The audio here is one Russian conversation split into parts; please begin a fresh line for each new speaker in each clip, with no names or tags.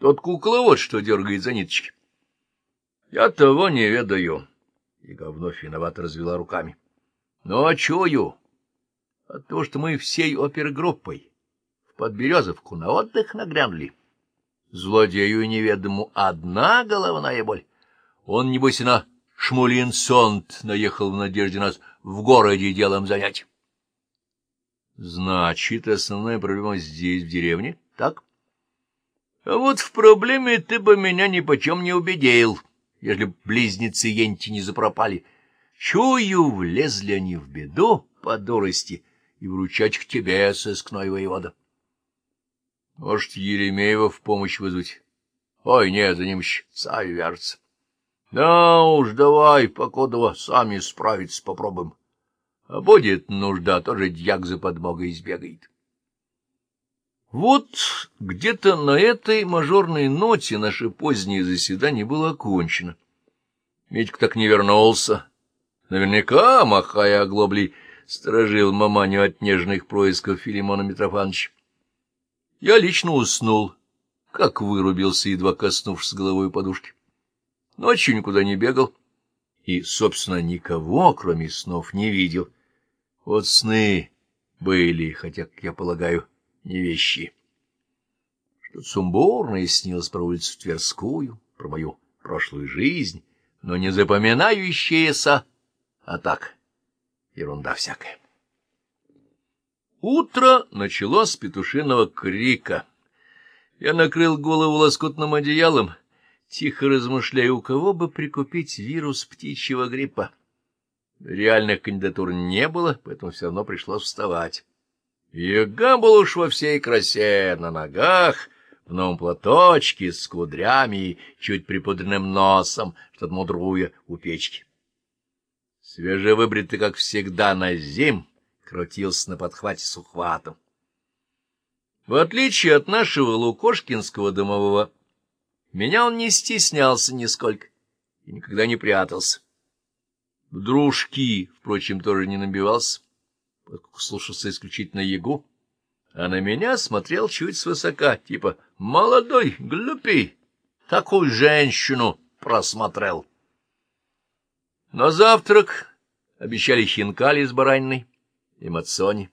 Тот кукловод, что дергает за ниточки. Я того не ведаю. Яга вновь виновато развела руками. Но а чую от того, что мы всей опергруппой в Подберезовку на отдых нагрянули. Злодею неведому одна головная боль. Он, небось, на Шмулинсонт наехал в надежде нас в городе делом занять. Значит, основная проблема здесь, в деревне, так? А вот в проблеме ты бы меня ни почем не убедил, ежели близнецы Енти не запропали. Чую, влезли они в беду по дурости, и вручать к тебе, сыскной воевода. Может, Еремеева в помощь вызвать? Ой, нет, за ним царь вяжется. Да уж, давай, покодово, сами справиться попробуем. А будет нужда, тоже дьяк за подмогой избегает. Вот где-то на этой мажорной ноте наше позднее заседание было окончено. Митька так не вернулся. Наверняка, махая оглоблей, сторожил маманю от нежных происков Филимона Митрофановича. Я лично уснул, как вырубился, едва коснувшись головой подушки. Ночью никуда не бегал и, собственно, никого, кроме снов, не видел. Вот сны были, хотя, как я полагаю, не вещи. Что-то сумбурное снилось про улицу Тверскую, про мою прошлую жизнь, но не запоминающееся, а так, ерунда всякая. Утро началось с петушиного крика. Я накрыл голову лоскутным одеялом, тихо размышляя, у кого бы прикупить вирус птичьего гриппа. Реальных кандидатур не было, поэтому все равно пришлось вставать. Яга был уж во всей красе, на ногах, в новом платочке, с кудрями и чуть припудренным носом, что-то мудруя у печки. Свежевыбритый, как всегда, на зим, крутился на подхвате с ухватом. В отличие от нашего лукошкинского домового, меня он не стеснялся нисколько и никогда не прятался. В дружки, впрочем, тоже не набивался, поскольку слушался исключительно ягу, а на меня смотрел чуть свысока, типа «молодой, глупей, такую женщину просмотрел». На завтрак обещали хинкали с бараниной и мацони.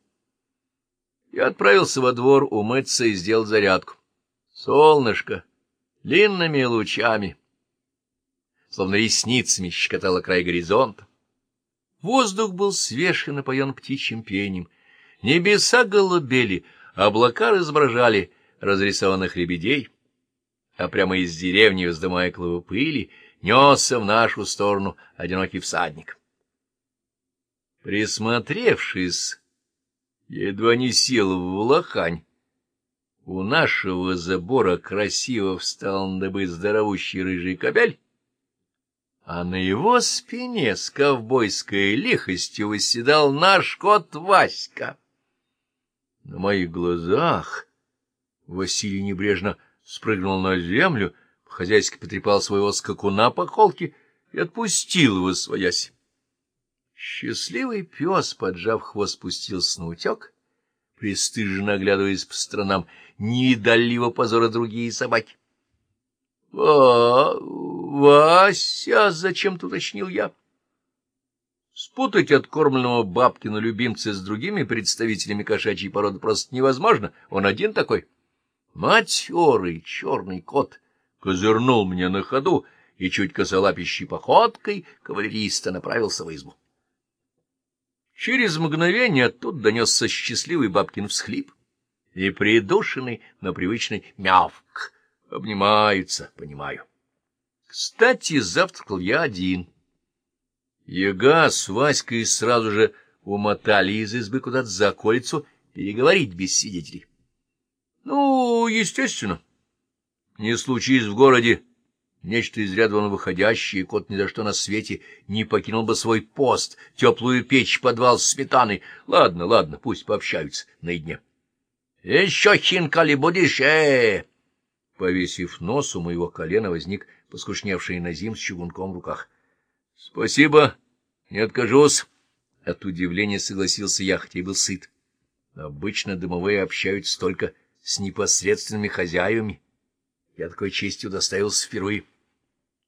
Я отправился во двор умыться и сделать зарядку. Солнышко длинными лучами, словно ресницами, щекотало край горизонта. Воздух был свеж и напоен птичьим пением. Небеса голубели, облака разображали разрисованных лебедей, а прямо из деревни, вздымая клубы пыли, несся в нашу сторону одинокий всадник. Присмотревшись, едва не сел в лохань. У нашего забора красиво встал на дыбы здоровущий рыжий кобель, а на его спине с ковбойской лихостью восседал наш кот Васька. На моих глазах Василий небрежно спрыгнул на землю, по-хозяйски потрепал своего скакуна по холке и отпустил его своясь. Счастливый пес, поджав хвост, спустился на утек, пристыженно оглядываясь по сторонам, не дали его позора другие собаки. — Вася, зачем-то уточнил я. Спутать откормленного бабкина любимца с другими представителями кошачьей породы просто невозможно, он один такой. Матерый черный кот козырнул мне на ходу и чуть косолапящей походкой кавалериста направился в избу. Через мгновение оттуда донесся счастливый бабкин всхлип и придушенный, но привычный мявк. Обнимаются, понимаю. Кстати, завтракал я один. Яга с Васькой сразу же умотали из избы куда-то за околицу переговорить без свидетелей. Ну, естественно. Не случись в городе Нечто из ряда вон выходящее, кот ни за что на свете не покинул бы свой пост, теплую печь, подвал с сметаной. Ладно, ладно, пусть пообщаются наедине. — Еще хинкали будешь, э Повесив нос, у моего колена возник поскушневший Назим с чугунком в руках. — Спасибо, не откажусь. От удивления согласился я, хотя и был сыт. Обычно домовые общаются только с непосредственными хозяевами Я такой честью удостоился впервые.